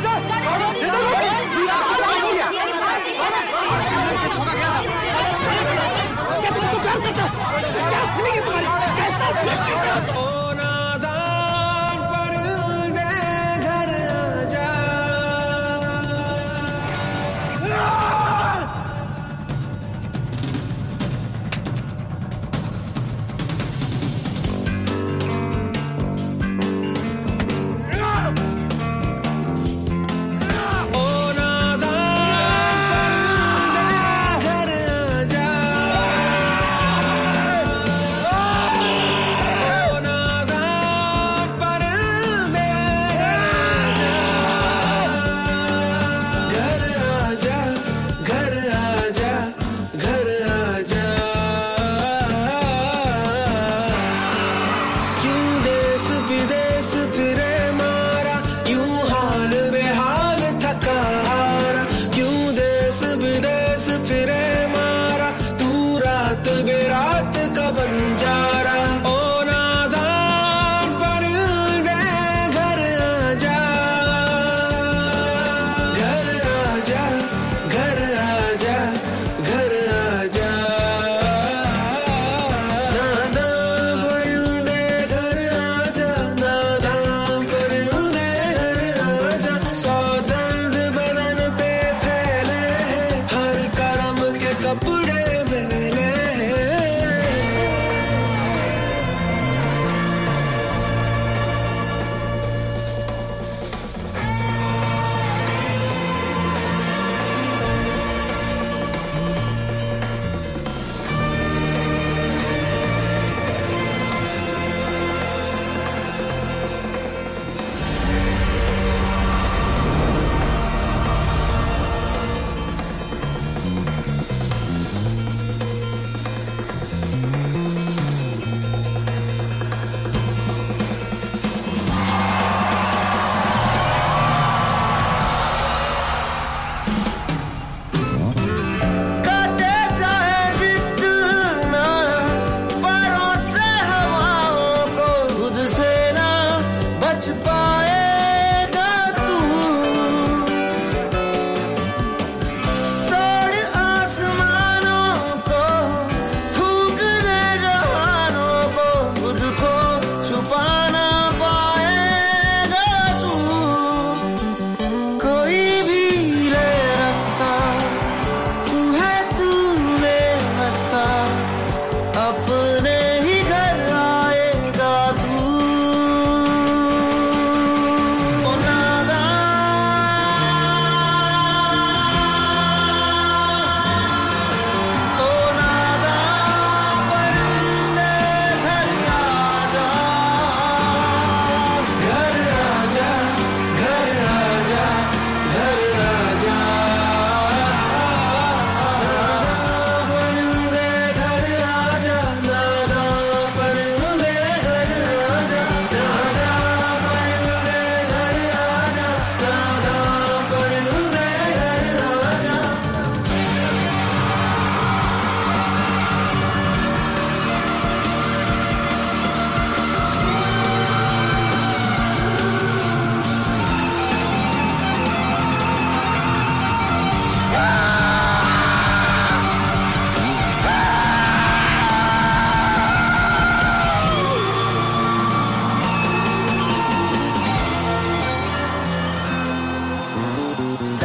站，站，站，站，站。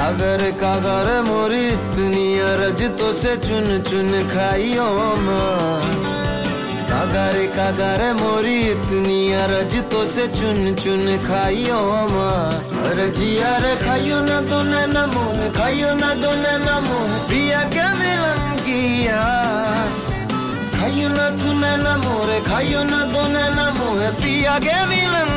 कागर कागर मोरी इतनी अरज तो से चुन चुन खाइयो मास। कागर कागर मोरी इतनी अरज तो से चुन चुन खाइयो मास। अरजिया रे खाइयो ना तो न मोन, खाइयो ना तो न मोन प्रिया के मिलन की आस। खाइयो ना तू न मोरे, खाइयो ना तो न मोहे प्रिया के मिलन